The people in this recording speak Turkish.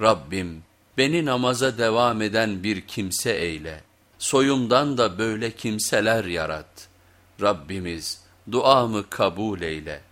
Rabbim beni namaza devam eden bir kimse eyle. Soyumdan da böyle kimseler yarat. Rabbimiz duamı kabul eyle.''